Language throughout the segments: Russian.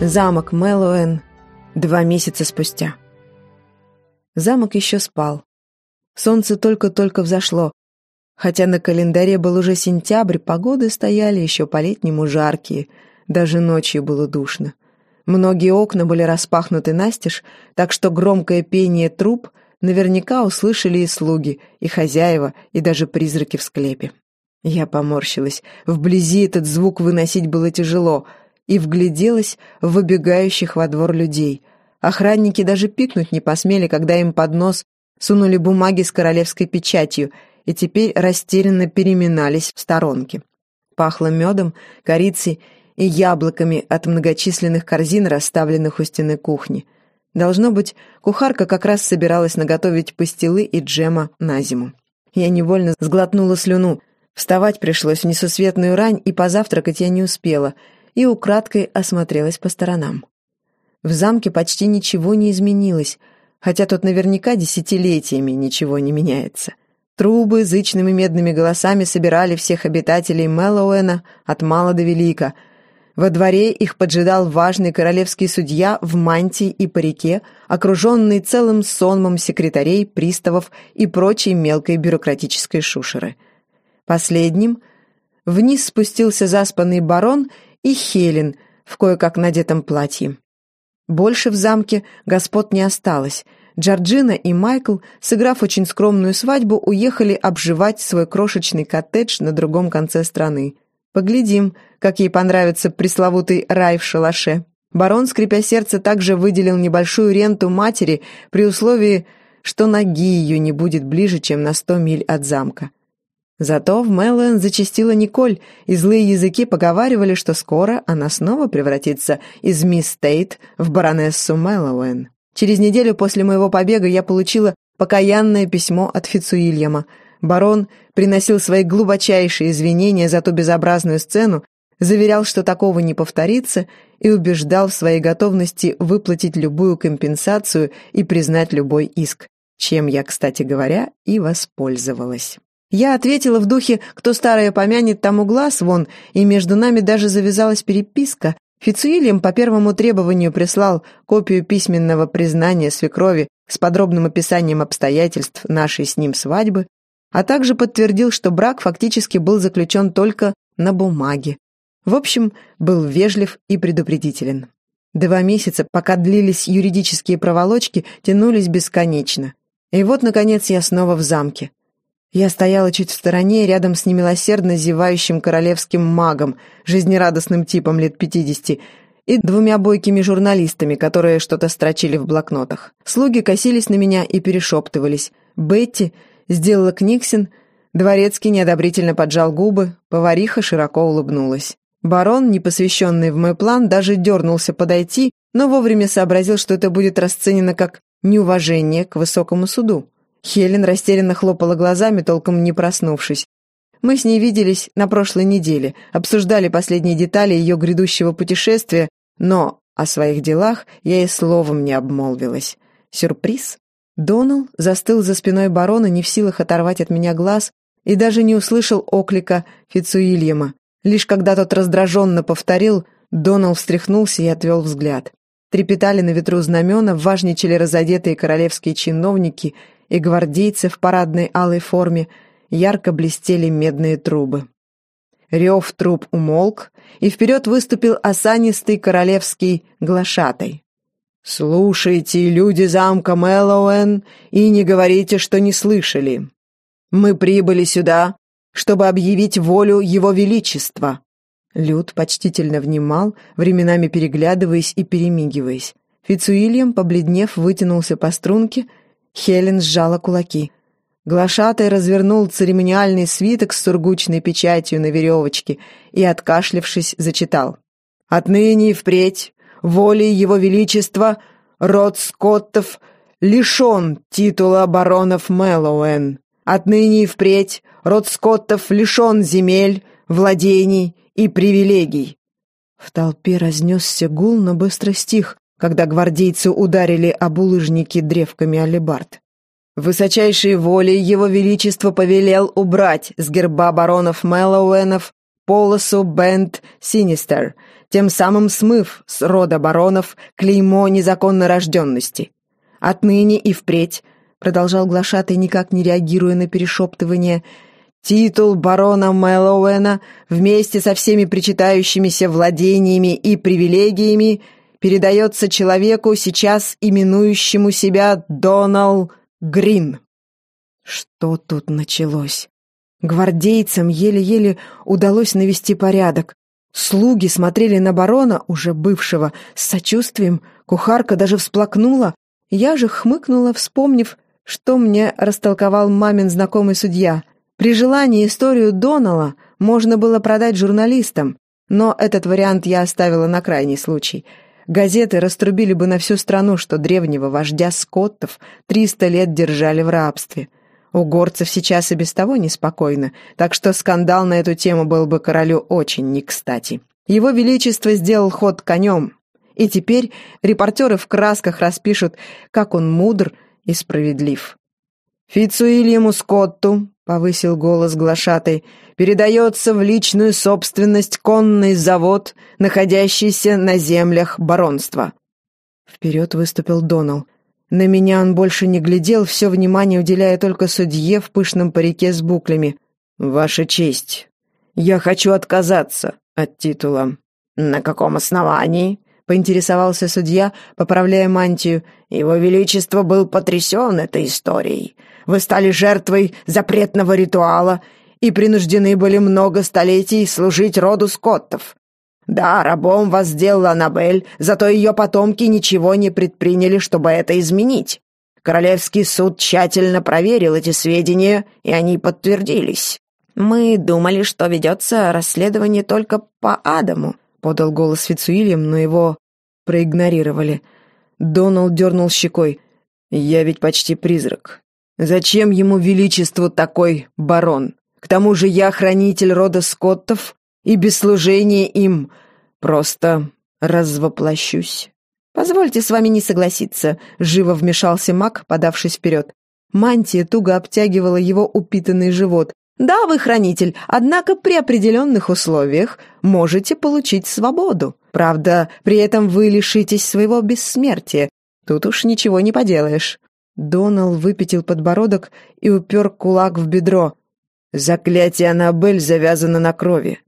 Замок Мэллоуэн два месяца спустя. Замок еще спал. Солнце только-только взошло. Хотя на календаре был уже сентябрь, погоды стояли еще по-летнему жаркие, даже ночью было душно. Многие окна были распахнуты настежь, так что громкое пение труб наверняка услышали и слуги, и хозяева, и даже призраки в склепе. Я поморщилась. Вблизи этот звук выносить было тяжело — и вгляделась в выбегающих во двор людей. Охранники даже пикнуть не посмели, когда им под нос сунули бумаги с королевской печатью и теперь растерянно переминались в сторонке. Пахло медом, корицей и яблоками от многочисленных корзин, расставленных у стены кухни. Должно быть, кухарка как раз собиралась наготовить пастилы и джема на зиму. Я невольно сглотнула слюну. Вставать пришлось в несусветную рань, и позавтракать я не успела — и украдкой осмотрелась по сторонам. В замке почти ничего не изменилось, хотя тут наверняка десятилетиями ничего не меняется. Трубы зычными медными голосами собирали всех обитателей Мэллоуэна от мала до велика. Во дворе их поджидал важный королевский судья в мантии и парике, окруженный целым сонмом секретарей, приставов и прочей мелкой бюрократической шушеры. Последним вниз спустился заспанный барон и Хелен в кое-как надетом платье. Больше в замке господ не осталось. Джорджина и Майкл, сыграв очень скромную свадьбу, уехали обживать свой крошечный коттедж на другом конце страны. Поглядим, как ей понравится пресловутый рай в шалаше. Барон, скрипя сердце, также выделил небольшую ренту матери при условии, что ноги ее не будет ближе, чем на сто миль от замка. Зато в Мэллоуэн зачастила Николь, и злые языки поговаривали, что скоро она снова превратится из мисс Тейт в баронессу Мэллоуэн. Через неделю после моего побега я получила покаянное письмо от Фицуильяма. Барон приносил свои глубочайшие извинения за ту безобразную сцену, заверял, что такого не повторится, и убеждал в своей готовности выплатить любую компенсацию и признать любой иск, чем я, кстати говоря, и воспользовалась. Я ответила в духе «кто старое помянет, тому глаз вон», и между нами даже завязалась переписка. Фицуильям по первому требованию прислал копию письменного признания свекрови с подробным описанием обстоятельств нашей с ним свадьбы, а также подтвердил, что брак фактически был заключен только на бумаге. В общем, был вежлив и предупредителен. Два месяца, пока длились юридические проволочки, тянулись бесконечно. И вот, наконец, я снова в замке. Я стояла чуть в стороне, рядом с немилосердно зевающим королевским магом, жизнерадостным типом лет пятидесяти, и двумя бойкими журналистами, которые что-то строчили в блокнотах. Слуги косились на меня и перешептывались. Бетти сделала книгсин, дворецкий неодобрительно поджал губы, повариха широко улыбнулась. Барон, не посвященный в мой план, даже дернулся подойти, но вовремя сообразил, что это будет расценено как неуважение к высокому суду. Хелен растерянно хлопала глазами, толком не проснувшись. Мы с ней виделись на прошлой неделе, обсуждали последние детали ее грядущего путешествия, но о своих делах я и словом не обмолвилась. Сюрприз? Донал застыл за спиной барона, не в силах оторвать от меня глаз, и даже не услышал оклика Фицуильяма. Лишь когда тот раздраженно повторил, Донал встряхнулся и отвел взгляд. Трепетали на ветру знамена, важничали разодетые королевские чиновники — и гвардейцы в парадной алой форме, ярко блестели медные трубы. Рев труб умолк, и вперед выступил осанистый королевский глашатай. «Слушайте, люди замка Мэллоуэн, и не говорите, что не слышали. Мы прибыли сюда, чтобы объявить волю Его Величества». Люд почтительно внимал, временами переглядываясь и перемигиваясь. Фицуильям, побледнев, вытянулся по струнке Хелен сжала кулаки. Глашатай развернул церемониальный свиток с сургучной печатью на веревочке и, откашлившись, зачитал. «Отныне и впредь волей Его Величества род Скоттов лишен титула баронов Мэллоуэн. Отныне и впредь род Скоттов лишен земель, владений и привилегий». В толпе разнесся гул, но быстро стих, когда гвардейцы ударили об улыжники древками алебард. Высочайшей волей его величество повелел убрать с герба баронов Мэллоуэнов полосу Бенд Синистер, тем самым смыв с рода баронов клеймо незаконно рожденности. Отныне и впредь, продолжал глашатый, никак не реагируя на перешептывание, титул барона Мэллоуэна вместе со всеми причитающимися владениями и привилегиями передается человеку, сейчас именующему себя Донал Грин. Что тут началось? Гвардейцам еле-еле удалось навести порядок. Слуги смотрели на барона, уже бывшего, с сочувствием. Кухарка даже всплакнула. Я же хмыкнула, вспомнив, что мне растолковал мамин знакомый судья. При желании историю Донала можно было продать журналистам, но этот вариант я оставила на крайний случай. Газеты раструбили бы на всю страну, что древнего вождя скоттов 300 лет держали в рабстве. У горцев сейчас и без того неспокойно, так что скандал на эту тему был бы королю очень не кстати. Его Величество сделал ход конем, и теперь репортеры в красках распишут, как он мудр и справедлив. «Фицуильяму Скотту», — повысил голос глашатой, — «передается в личную собственность конный завод, находящийся на землях баронства». Вперед выступил Донал. На меня он больше не глядел, все внимание уделяя только судье в пышном парике с буклями. «Ваша честь, я хочу отказаться от титула». «На каком основании?» — поинтересовался судья, поправляя мантию. «Его Величество был потрясен этой историей. Вы стали жертвой запретного ритуала и принуждены были много столетий служить роду скоттов. Да, рабом вас сделала Аннабель, зато ее потомки ничего не предприняли, чтобы это изменить. Королевский суд тщательно проверил эти сведения, и они подтвердились. «Мы думали, что ведется расследование только по Адаму», — подал голос Фицуильям, но его проигнорировали. Доналд дернул щекой. «Я ведь почти призрак. Зачем ему величеству такой барон? К тому же я хранитель рода Скоттов и без служения им просто развоплощусь. «Позвольте с вами не согласиться», — живо вмешался маг, подавшись вперед. Мантия туго обтягивала его упитанный живот. «Да, вы хранитель, однако при определенных условиях можете получить свободу. Правда, при этом вы лишитесь своего бессмертия. Тут уж ничего не поделаешь». Донал выпятил подбородок и упер кулак в бедро. «Заклятие Аннабель завязано на крови.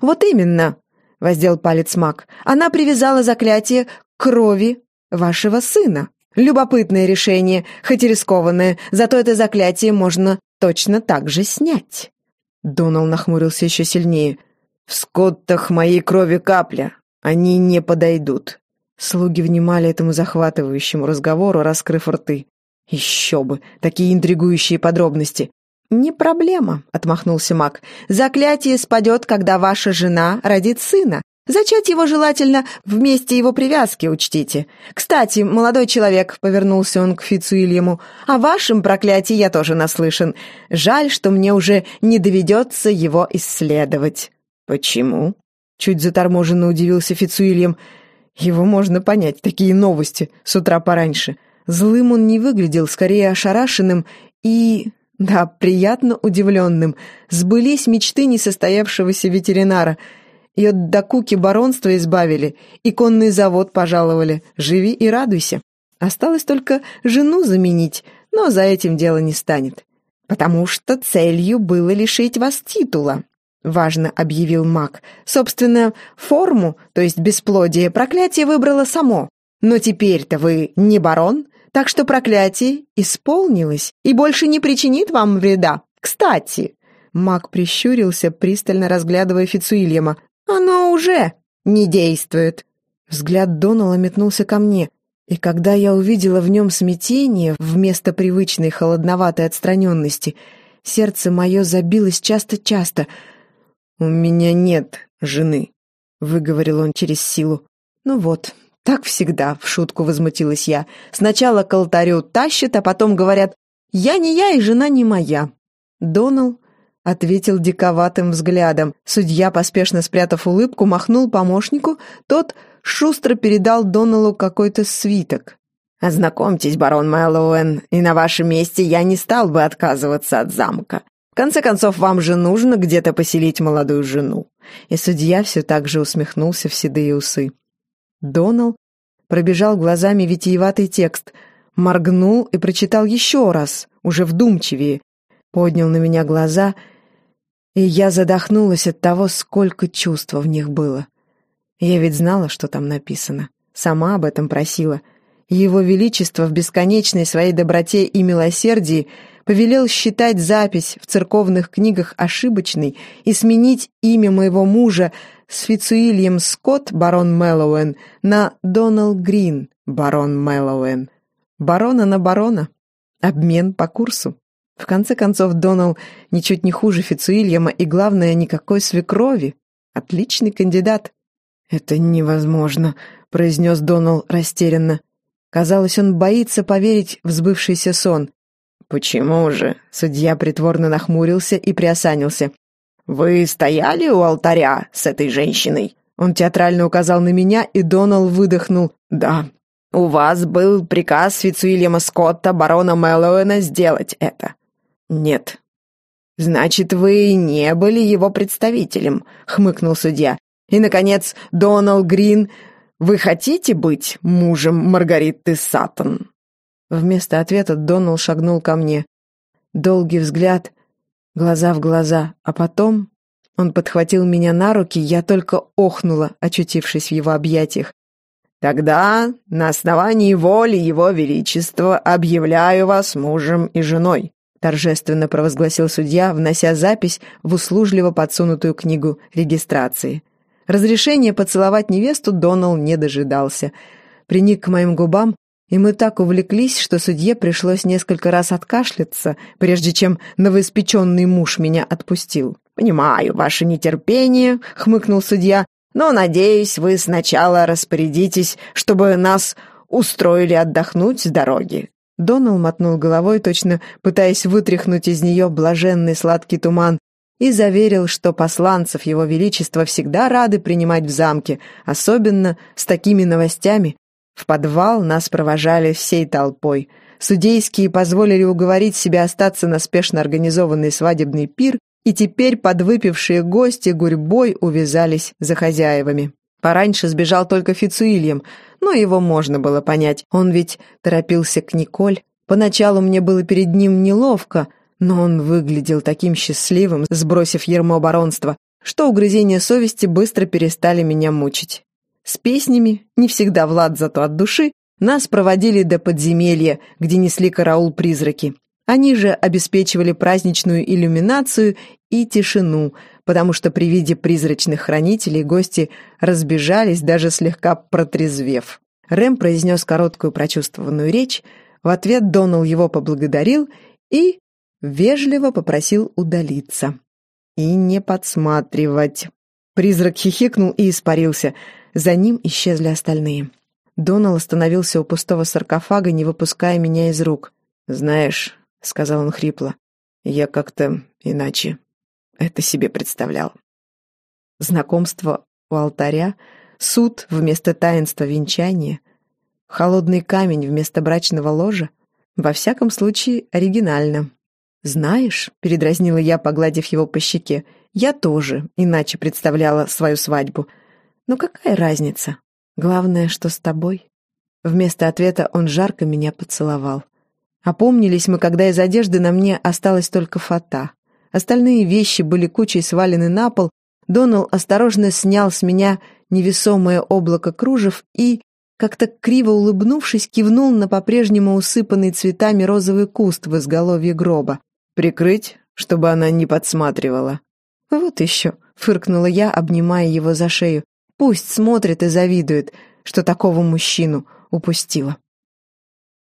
«Вот именно», — воздел палец маг, «она привязала заклятие крови вашего сына. Любопытное решение, хоть и рискованное, зато это заклятие можно точно так же снять». Донал нахмурился еще сильнее. «В скоттах моей крови капля. Они не подойдут». Слуги внимали этому захватывающему разговору, раскрыв рты. Еще бы, такие интригующие подробности. «Не проблема», — отмахнулся маг. «Заклятие спадет, когда ваша жена родит сына. Зачать его желательно вместе его привязки, учтите. Кстати, молодой человек, — повернулся он к Фицуильяму, — о вашем проклятии я тоже наслышан. Жаль, что мне уже не доведется его исследовать». «Почему?» — чуть заторможенно удивился Фицуильям. «Его можно понять, такие новости с утра пораньше». Злым он не выглядел, скорее ошарашенным и да, приятно удивленным. Сбылись мечты несостоявшегося ветеринара. И от докуки баронства избавили, и конный завод пожаловали. Живи и радуйся. Осталось только жену заменить, но за этим дело не станет. Потому что целью было лишить вас титула. — важно объявил маг. «Собственно, форму, то есть бесплодие, проклятие выбрало само. Но теперь-то вы не барон, так что проклятие исполнилось и больше не причинит вам вреда. Кстати...» Маг прищурился, пристально разглядывая Фицуильяма. «Оно уже не действует». Взгляд Донала метнулся ко мне, и когда я увидела в нем смятение вместо привычной холодноватой отстраненности, сердце мое забилось часто-часто. «У меня нет жены», — выговорил он через силу. «Ну вот, «Так всегда», — в шутку возмутилась я. «Сначала к алтарю тащат, а потом говорят, я не я и жена не моя». Донал ответил диковатым взглядом. Судья, поспешно спрятав улыбку, махнул помощнику, тот шустро передал Доналу какой-то свиток. «Ознакомьтесь, барон Мэллоуэн, и на вашем месте я не стал бы отказываться от замка. В конце концов, вам же нужно где-то поселить молодую жену». И судья все так же усмехнулся в седые усы. Донал пробежал глазами витиеватый текст, моргнул и прочитал еще раз, уже вдумчивее, поднял на меня глаза, и я задохнулась от того, сколько чувства в них было. Я ведь знала, что там написано, сама об этом просила. Его Величество в бесконечной своей доброте и милосердии повелел считать запись в церковных книгах ошибочной и сменить имя моего мужа с Фицуильям Скотт, барон Мэллоуэн, на Доналд Грин, барон Мэллоуэн. Барона на барона. Обмен по курсу. В конце концов, Донал ничуть не хуже Фицуильяма и, главное, никакой свекрови. Отличный кандидат. «Это невозможно», — произнес Донал растерянно. Казалось, он боится поверить в сбывшийся сон. «Почему же?» — судья притворно нахмурился и приосанился. «Вы стояли у алтаря с этой женщиной?» Он театрально указал на меня, и Донал выдохнул. «Да, у вас был приказ Фицуильяма Скотта, барона Мэллоуэна, сделать это». «Нет». «Значит, вы не были его представителем», — хмыкнул судья. «И, наконец, Донал Грин, вы хотите быть мужем Маргариты Саттон?» Вместо ответа Донал шагнул ко мне. Долгий взгляд, глаза в глаза, а потом он подхватил меня на руки, я только охнула, очутившись в его объятиях. «Тогда, на основании воли Его Величества, объявляю вас мужем и женой», торжественно провозгласил судья, внося запись в услужливо подсунутую книгу регистрации. Разрешение поцеловать невесту Донал не дожидался. Приник к моим губам, и мы так увлеклись, что судье пришлось несколько раз откашляться, прежде чем новоиспеченный муж меня отпустил. «Понимаю ваше нетерпение», — хмыкнул судья, «но, надеюсь, вы сначала распорядитесь, чтобы нас устроили отдохнуть с дороги». Донал мотнул головой, точно пытаясь вытряхнуть из нее блаженный сладкий туман, и заверил, что посланцев Его Величества всегда рады принимать в замке, особенно с такими новостями, в подвал нас провожали всей толпой. Судейские позволили уговорить себя остаться на спешно организованный свадебный пир, и теперь подвыпившие гости гурьбой увязались за хозяевами. Пораньше сбежал только Фицуильям, но его можно было понять. Он ведь торопился к Николь. Поначалу мне было перед ним неловко, но он выглядел таким счастливым, сбросив ермо баронства, что угрызения совести быстро перестали меня мучить. С песнями, не всегда Влад зато от души, нас проводили до подземелья, где несли караул призраки. Они же обеспечивали праздничную иллюминацию и тишину, потому что при виде призрачных хранителей гости разбежались, даже слегка протрезвев. Рэм произнес короткую прочувствованную речь, в ответ Донал его поблагодарил и вежливо попросил удалиться. И не подсматривать. Призрак хихикнул и испарился — за ним исчезли остальные. Донал остановился у пустого саркофага, не выпуская меня из рук. «Знаешь», — сказал он хрипло, — «я как-то иначе это себе представлял». Знакомство у алтаря, суд вместо таинства венчания, холодный камень вместо брачного ложа. Во всяком случае, оригинально. «Знаешь», — передразнила я, погладив его по щеке, — «я тоже иначе представляла свою свадьбу». «Ну какая разница? Главное, что с тобой». Вместо ответа он жарко меня поцеловал. Опомнились мы, когда из одежды на мне осталась только фата. Остальные вещи были кучей свалены на пол. Донал осторожно снял с меня невесомое облако кружев и, как-то криво улыбнувшись, кивнул на по-прежнему усыпанный цветами розовый куст в изголовье гроба. «Прикрыть, чтобы она не подсматривала». «Вот еще», — фыркнула я, обнимая его за шею. Пусть смотрит и завидует, что такого мужчину упустила.